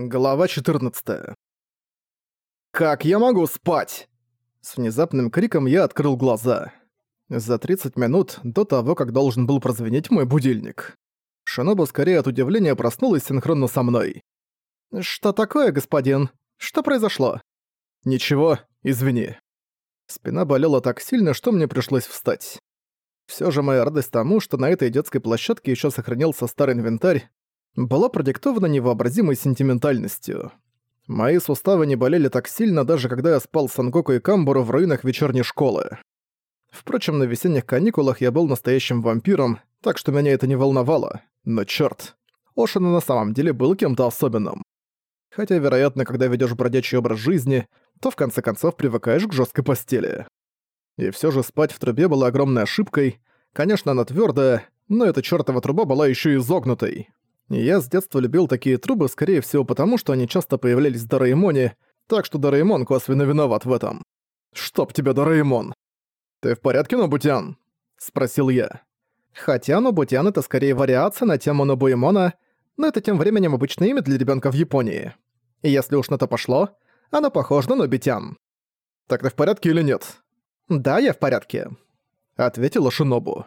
Глава 14. «Как я могу спать?» С внезапным криком я открыл глаза. За 30 минут до того, как должен был прозвенеть мой будильник. Шиноба скорее от удивления проснулась синхронно со мной. «Что такое, господин? Что произошло?» «Ничего, извини». Спина болела так сильно, что мне пришлось встать. Всё же моя радость тому, что на этой детской площадке ещё сохранился старый инвентарь, была продиктована невообразимой сентиментальностью. Мои суставы не болели так сильно, даже когда я спал с Сангоку и Камбуру в руинах вечерней школы. Впрочем, на весенних каникулах я был настоящим вампиром, так что меня это не волновало. Но чёрт, Ошина на самом деле был кем-то особенным. Хотя, вероятно, когда ведёшь бродячий образ жизни, то в конце концов привыкаешь к жёсткой постели. И всё же спать в трубе было огромной ошибкой. Конечно, она твёрдая, но эта чёртова труба была ещё и изогнутой. Я с детства любил такие трубы, скорее всего потому, что они часто появлялись в Дораэмоне, так что Дораэмон косвенно виноват в этом. «Чтоб тебя, Дораэмон!» «Ты в порядке, Нобутян?» — спросил я. Хотя Нобутян — это скорее вариация на тему Нобуэмона, но это тем временем обычное имя для ребенка в Японии. И если уж на то пошло, оно похоже на Нобитян. «Так ты в порядке или нет?» «Да, я в порядке», — ответила Шинобу.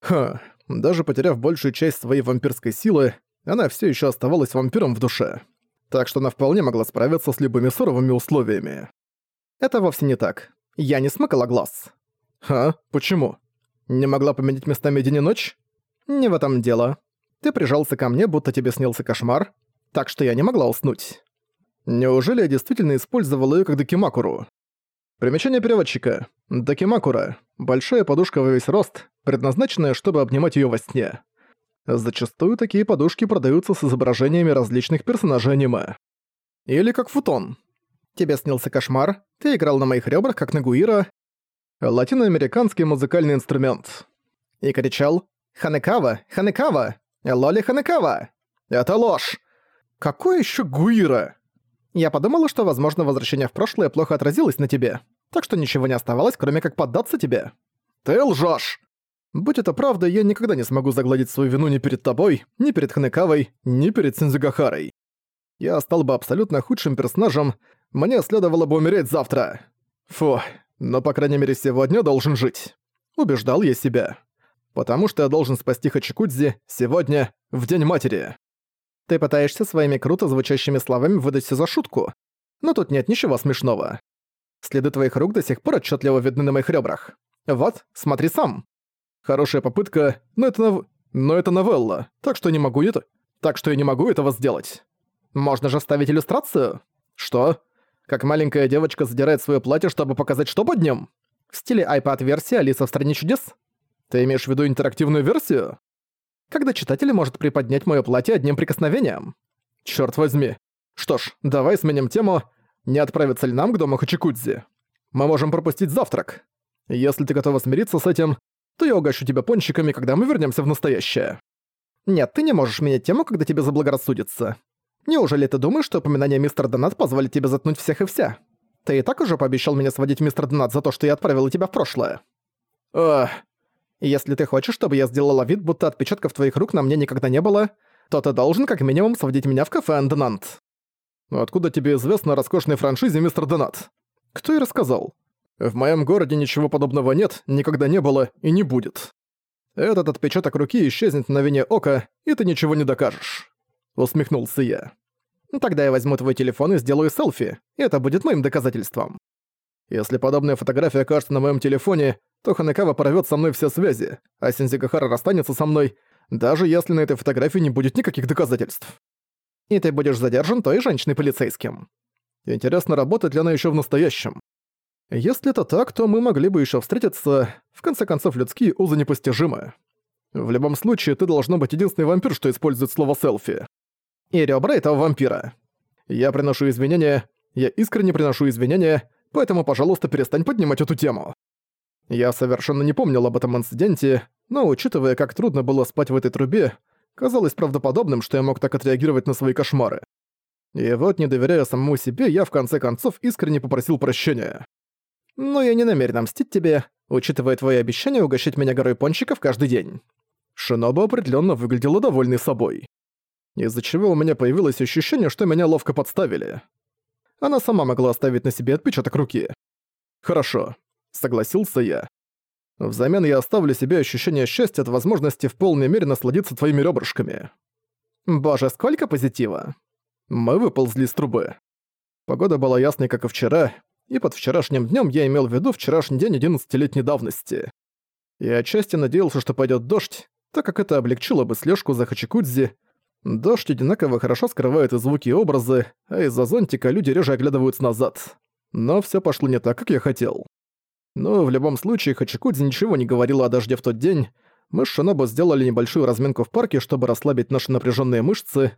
«Ха, даже потеряв большую часть своей вампирской силы, она все еще оставалась вампиром в душе. Так что она вполне могла справиться с любыми суровыми условиями. Это вовсе не так. Я не смыкала глаз. Ха? Почему? Не могла поменять местами день и ночь? Не в этом дело. Ты прижался ко мне, будто тебе снился кошмар, так что я не могла уснуть. Неужели я действительно использовал ее как докимакуру? Примечание переводчика. Докимакура. Большая подушка во весь рост, предназначенная, чтобы обнимать ее во сне. Зачастую такие подушки продаются с изображениями различных персонажей аниме. Или как футон. Тебе снился кошмар, ты играл на моих ребрах, как на гуира. Латиноамериканский музыкальный инструмент. И кричал «Ханекава! Ханекава! Лоли Ханекава!» Это ложь! Какой еще гуира? Я подумала, что, возможно, возвращение в прошлое плохо отразилось на тебе, так что ничего не оставалось, кроме как поддаться тебе. Ты лжешь! Будь это правда, я никогда не смогу загладить свою вину ни перед тобой, ни перед Ханекавой, ни перед Синдзюгахарой. Я стал бы абсолютно худшим персонажем, мне следовало бы умереть завтра. Фу, но по крайней мере сегодня должен жить. Убеждал я себя. Потому что я должен спасти Хачикудзи сегодня, в День Матери. Ты пытаешься своими круто звучащими словами выдать все за шутку. Но тут нет ничего смешного. Следы твоих рук до сих пор отчетливо видны на моих ребрах. Вот, смотри сам. Хорошая попытка, но это, нов... но это новелла, так что не могу это... Так что я не могу этого сделать. Можно же ставить иллюстрацию? Что? Как маленькая девочка задирает свое платье, чтобы показать, что под ним? В стиле iPad-версии Алиса в стране чудес? Ты имеешь в виду интерактивную версию? Когда читатель может приподнять моё платье одним прикосновением? Чёрт возьми. Что ж, давай сменим тему. Не отправиться ли нам к дому Хачикудзи? Мы можем пропустить завтрак. Если ты готова смириться с этим, то я угощу тебя пончиками, когда мы вернемся в настоящее. Нет, ты не можешь менять тему, когда тебе заблагорассудится. Неужели ты думаешь, что упоминание мистера Донат позволит тебе заткнуть всех и вся? Ты и так уже пообещал меня сводить в мистер Донат за то, что я отправила тебя в прошлое. Ах. Если ты хочешь, чтобы я сделала вид, будто отпечатков твоих рук на мне никогда не было, то ты должен как минимум сводить меня в кафе Анденант. Откуда тебе известно о роскошной франшизе мистер Донат? Кто и рассказал? В моем городе ничего подобного нет, никогда не было и не будет. Этот отпечаток руки исчезнет на вине ока, и ты ничего не докажешь. Усмехнулся я. Тогда я возьму твой телефон и сделаю селфи, и это будет моим доказательством. Если подобная фотография окажется на моем телефоне, то Ханекава порвет со мной все связи, а Синзикахара расстанется со мной, даже если на этой фотографии не будет никаких доказательств. И ты будешь задержан той женщиной-полицейским. Интересно, работает ли она еще в настоящем. Если это так, то мы могли бы еще встретиться. В конце концов, людские узы непостижимы. В любом случае, ты должно быть единственный вампир, что использует слово «селфи». И ребра этого вампира. Я приношу извинения, я искренне приношу извинения, поэтому, пожалуйста, перестань поднимать эту тему. Я совершенно не помнил об этом инциденте, но, учитывая, как трудно было спать в этой трубе, казалось правдоподобным, что я мог так отреагировать на свои кошмары. И вот, не доверяя самому себе, я в конце концов искренне попросил прощения. Но я не намерен мстить тебе, учитывая твои обещания угощать меня горой пончиков каждый день». Шиноба определенно выглядела довольной собой. из-за чего у меня появилось ощущение, что меня ловко подставили. Она сама могла оставить на себе отпечаток руки. «Хорошо», — согласился я. «Взамен я оставлю себе ощущение счастья от возможности в полной мере насладиться твоими ребрышками». «Боже, сколько позитива!» Мы выползли из трубы. Погода была ясной, как и вчера, и под вчерашним днем я имел в виду вчерашний день 11-летней давности. Я отчасти надеялся, что пойдет дождь, так как это облегчило бы слежку за Хачикудзи. Дождь одинаково хорошо скрывает и звуки, и образы, а из-за зонтика люди реже оглядываются назад. Но все пошло не так, как я хотел. Но в любом случае Хачикудзи ничего не говорила о дожде в тот день. Мы с Шинобу сделали небольшую разминку в парке, чтобы расслабить наши напряженные мышцы.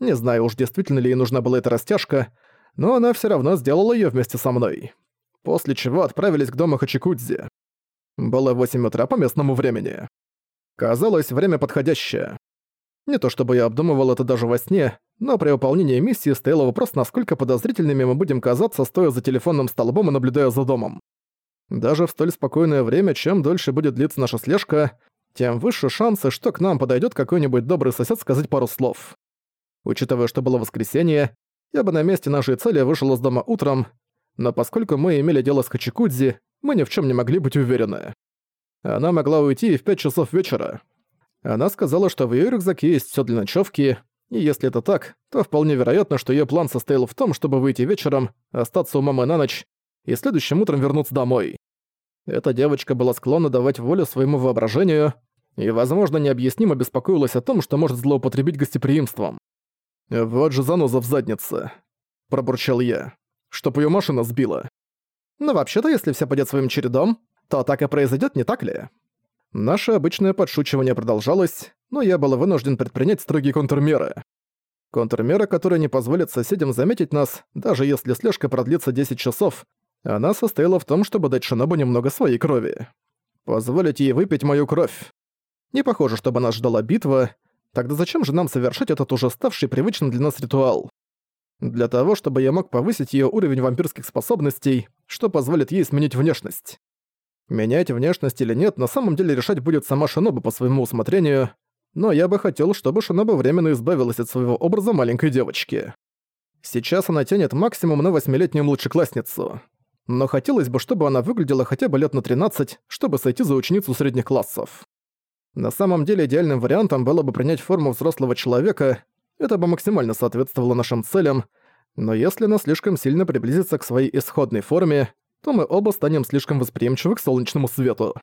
Не знаю уж, действительно ли ей нужна была эта растяжка, но она все равно сделала ее вместе со мной. После чего отправились к дому Хачикудзи. Было 8 утра по местному времени. Казалось, время подходящее. Не то чтобы я обдумывал это даже во сне, но при выполнении миссии стоял вопрос, насколько подозрительными мы будем казаться, стоя за телефонным столбом и наблюдая за домом. Даже в столь спокойное время, чем дольше будет длиться наша слежка, тем выше шансы, что к нам подойдет какой-нибудь добрый сосед сказать пару слов. Учитывая, что было воскресенье, я бы на месте нашей цели вышел из дома утром, но поскольку мы имели дело с Хачикудзи, мы ни в чем не могли быть уверены. Она могла уйти в 5 часов вечера. Она сказала, что в ее рюкзаке есть все для ночевки, и если это так, то вполне вероятно, что ее план состоял в том, чтобы выйти вечером, остаться у мамы на ночь и следующим утром вернуться домой. Эта девочка была склонна давать волю своему воображению и, возможно, необъяснимо беспокоилась о том, что может злоупотребить гостеприимством. «Вот же заноза в заднице», — пробурчал я, — «чтоб её машина сбила». «Но вообще-то, если все пойдет своим чередом, то так и произойдет, не так ли?» Наше обычное подшучивание продолжалось, но я был вынужден предпринять строгие контрмеры. Контрмера, которая не позволит соседям заметить нас, даже если слежка продлится 10 часов, она состояла в том, чтобы дать Шинобу немного своей крови. Позволить ей выпить мою кровь. Не похоже, чтобы нас ждала битва, тогда зачем же нам совершать этот уже ставший привычным для нас ритуал? Для того, чтобы я мог повысить ее уровень вампирских способностей, что позволит ей сменить внешность. Менять внешность или нет, на самом деле решать будет сама Шиноба по своему усмотрению, но я бы хотел, чтобы Шиноба временно избавилась от своего образа маленькой девочки. Сейчас она тянет максимум на восьмилетнюю младшеклассницу. Но хотелось бы, чтобы она выглядела хотя бы лет на 13, чтобы сойти за ученицу средних классов. На самом деле идеальным вариантом было бы принять форму взрослого человека, это бы максимально соответствовало нашим целям, но если она слишком сильно приблизится к своей исходной форме, то мы оба станем слишком восприимчивы к солнечному свету.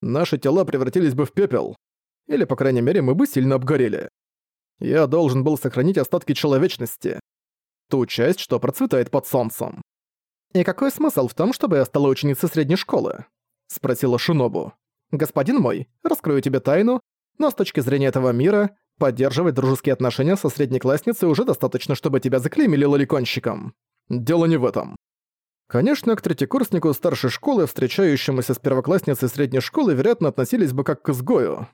Наши тела превратились бы в пепел. Или, по крайней мере, мы бы сильно обгорели. Я должен был сохранить остатки человечности. Ту часть, что процветает под солнцем. «И какой смысл в том, чтобы я стала ученицей средней школы?» — спросила Шинобу. «Господин мой, раскрою тебе тайну, но с точки зрения этого мира, поддерживать дружеские отношения со среднеклассницей уже достаточно, чтобы тебя заклеймили лоликонщиком. Дело не в этом. Конечно, к третьекурснику старшей школы, встречающемуся с первоклассницей средней школы, вероятно, относились бы как к изгою.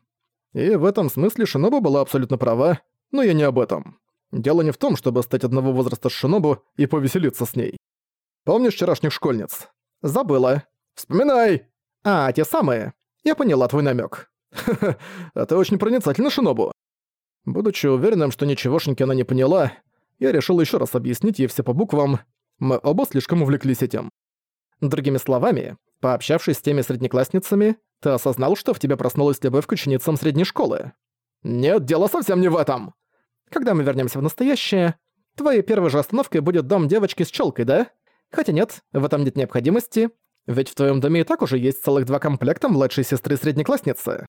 И в этом смысле Шинобу была абсолютно права, но я не об этом. Дело не в том, чтобы стать одного возраста с Шинобу и повеселиться с ней. Помнишь вчерашних школьниц? Забыла. Вспоминай! А, те самые. Я поняла твой намек. Ха-ха, а ты очень проницательна, Шинобу. Будучи уверенным, что ничегошеньки она не поняла, я решил еще раз объяснить ей все по буквам, мы оба слишком увлеклись этим. Другими словами, пообщавшись с теми среднеклассницами, ты осознал, что в тебе проснулась любовь к ученицам средней школы. Нет, дело совсем не в этом. Когда мы вернемся в настоящее, твоей первой же остановкой будет дом девочки с челкой, да? Хотя нет, в этом нет необходимости, ведь в твоем доме и так уже есть целых два комплекта младшей сестры среднеклассницы.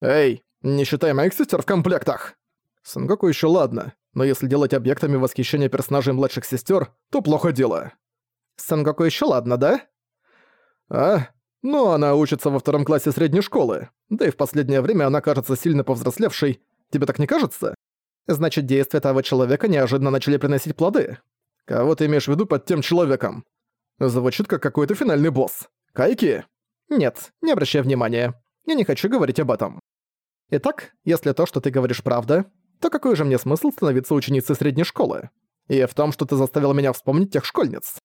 Эй, не считай моих сестер в комплектах. Сангоку еще ладно, но если делать объектами восхищения персонажей младших сестер, то плохо дело. Сангоку еще ладно, да? А? Ну, она учится во втором классе средней школы. Да и в последнее время она кажется сильно повзрослевшей. Тебе так не кажется? Значит, действия того человека неожиданно начали приносить плоды. Кого ты имеешь в виду под тем человеком? Звучит как какой-то финальный босс. Кайки? Нет, не обращай внимания. Я не хочу говорить об этом. Итак, если то, что ты говоришь, правда, то какой же мне смысл становиться ученицей средней школы? И в том, что ты заставил меня вспомнить тех школьниц.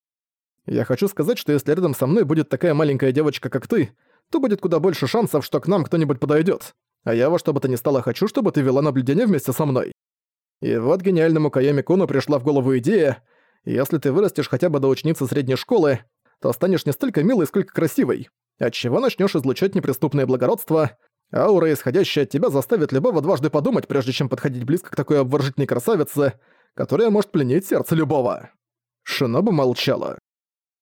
Я хочу сказать, что если рядом со мной будет такая маленькая девочка, как ты, то будет куда больше шансов, что к нам кто-нибудь подойдет. А я во что бы то ни стало хочу, чтобы ты вела наблюдение вместе со мной. И вот гениальному Кайоми Куну пришла в голову идея, если ты вырастешь хотя бы до ученицы средней школы, то станешь не столько милой, сколько красивой, отчего начнешь излучать неприступное благородство, аура, исходящая от тебя, заставит любого дважды подумать, прежде чем подходить близко к такой обворожительной красавице, которая может пленить сердце любого. Шиноба молчала.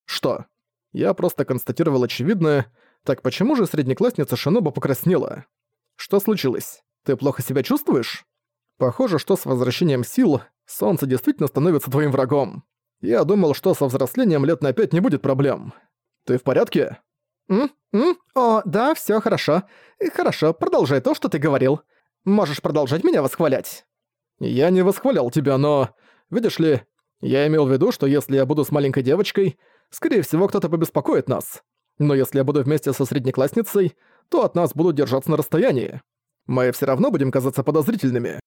Что? Я просто констатировал очевидное, так почему же среднеклассница Шиноба покраснела? Что случилось? Ты плохо себя чувствуешь? Похоже, что с возвращением сил солнце действительно становится твоим врагом. Я думал, что со взрослением лет на пять не будет проблем. Ты в порядке? М? М? О, да, всё хорошо. Хорошо, продолжай то, что ты говорил. Можешь продолжать меня восхвалять. Я не восхвалял тебя, но... Видишь ли, я имел в виду, что если я буду с маленькой девочкой, скорее всего, кто-то побеспокоит нас. Но если я буду вместе со среднеклассницей, то от нас будут держаться на расстоянии. Мы всё равно будем казаться подозрительными.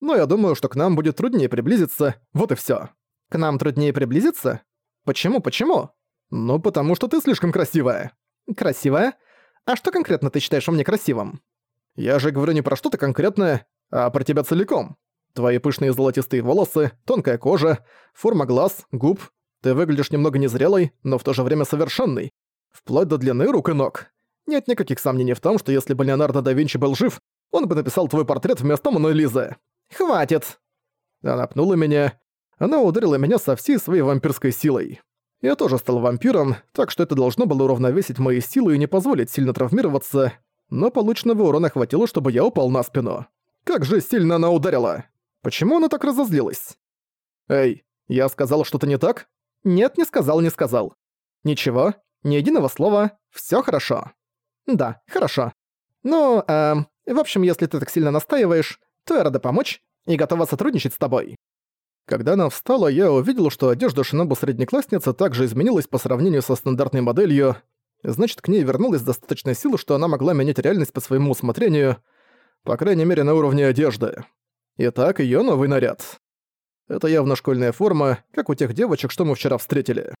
Но я думаю, что к нам будет труднее приблизиться, вот и всё. К нам труднее приблизиться? Почему, почему? Ну, потому что ты слишком красивая. Красивая? А что конкретно ты считаешь во мне красивым? Я же говорю не про что-то конкретное, а про тебя целиком. Твои пышные золотистые волосы, тонкая кожа, форма глаз, губ. Ты выглядишь немного незрелой, но в то же время совершенной. Вплоть до длины рук и ног. Нет никаких сомнений в том, что если бы Леонардо да Винчи был жив, он бы написал твой портрет вместо Моны Лизы. Хватит!» Она пнула меня, она ударила меня со всей своей вампирской силой. Я тоже стал вампиром, так что это должно было уравновесить мои силы и не позволить сильно травмироваться, но полученного урона хватило, чтобы я упал на спину. Как же сильно она ударила! Почему она так разозлилась? Эй, я сказал что-то не так? Нет, не сказал, не сказал. Ничего, ни единого слова, всё хорошо. Да, хорошо. Ну, эм, в общем, если ты так сильно настаиваешь, то я рада помочь и готова сотрудничать с тобой. Когда она встала, я увидел, что одежда Шинобу среднеклассницы также изменилась по сравнению со стандартной моделью. Значит, к ней вернулась достаточная сила, что она могла менять реальность по своему усмотрению, по крайней мере, на уровне одежды. Итак, её новый наряд. Это явно школьная форма, как у тех девочек, что мы вчера встретили.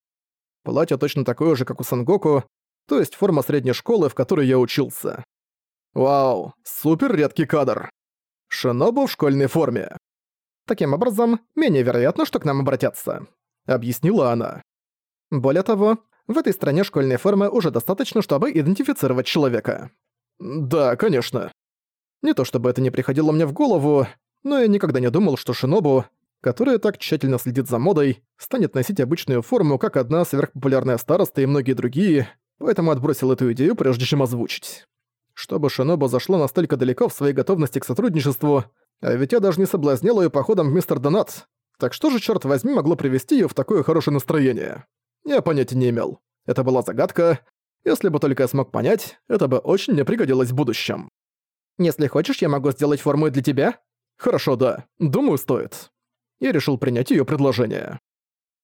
Платье точно такое же, как у Сангоку, то есть форма средней школы, в которой я учился. Вау, супер редкий кадр. Шинобу в школьной форме. Таким образом, менее вероятно, что к нам обратятся», — объяснила она. Более того, в этой стране школьной формы уже достаточно, чтобы идентифицировать человека. Да, конечно. Не то чтобы это не приходило мне в голову, но я никогда не думал, что Шинобу, которая так тщательно следит за модой, станет носить обычную форму, как одна сверхпопулярная староста и многие другие, поэтому отбросил эту идею, прежде чем озвучить. Чтобы Шинобу зашло настолько далеко в своей готовности к сотрудничеству, а ведь я даже не соблазнял её походом в мистер Донат. Так что же, чёрт возьми, могло привести её в такое хорошее настроение? Я понятия не имел. Это была загадка. Если бы только я смог понять, это бы очень мне пригодилось в будущем. Если хочешь, я могу сделать форму и для тебя? Хорошо, да. Думаю, стоит. Я решил принять её предложение.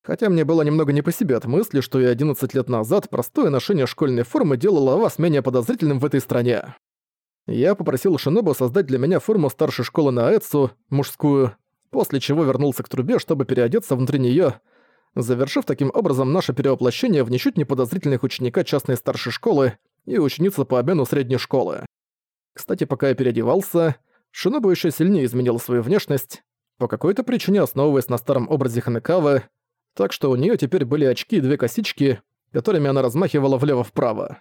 Хотя мне было немного не по себе от мысли, что и 11 лет назад простое ношение школьной формы делало вас менее подозрительным в этой стране. Я попросил Шинобу создать для меня форму старшей школы на Эцу, мужскую, после чего вернулся к трубе, чтобы переодеться внутри неё, завершив таким образом наше перевоплощение в ничуть не подозрительных ученика частной старшей школы и ученицы по обмену средней школы. Кстати, пока я переодевался, Шинобу ещё сильнее изменила свою внешность, по какой-то причине основываясь на старом образе Ханекавы, так что у неё теперь были очки и две косички, которыми она размахивала влево-вправо.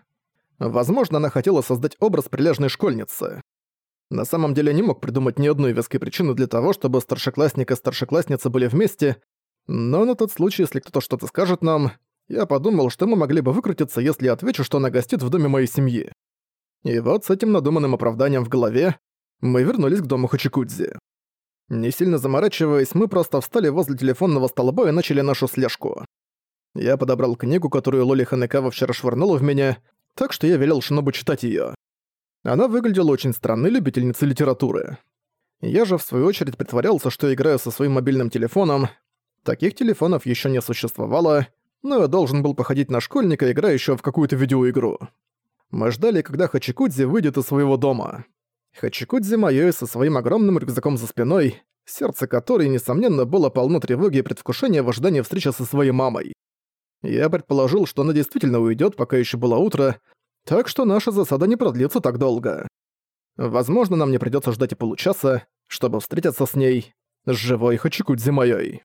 Возможно, она хотела создать образ прилежной школьницы. На самом деле не мог придумать ни одной веской причины для того, чтобы старшеклассник и старшеклассница были вместе, но на тот случай, если кто-то что-то скажет нам, я подумал, что мы могли бы выкрутиться, если отвечу, что она гостит в доме моей семьи. И вот с этим надуманным оправданием в голове мы вернулись к дому Хачикудзи. Не сильно заморачиваясь, мы просто встали возле телефонного столба и начали нашу слежку. Я подобрал книгу, которую Лоли Ханекава вчера швырнула в меня, так что я велел Шинобу читать её. Она выглядела очень странной любительницей литературы. Я же в свою очередь притворялся, что играю со своим мобильным телефоном. Таких телефонов ещё не существовало, но я должен был походить на школьника, играющего в какую-то видеоигру. Мы ждали, когда Хачикудзи выйдет из своего дома. Хачикудзи моё со своим огромным рюкзаком за спиной, сердце которой, несомненно, было полно тревоги и предвкушения в ожидании встречи со своей мамой. Я предположил, что она действительно уйдет, пока еще было утро, так что наша засада не продлится так долго. Возможно, нам не придется ждать и получаса, чтобы встретиться с ней. с живой Хачикудзи моей.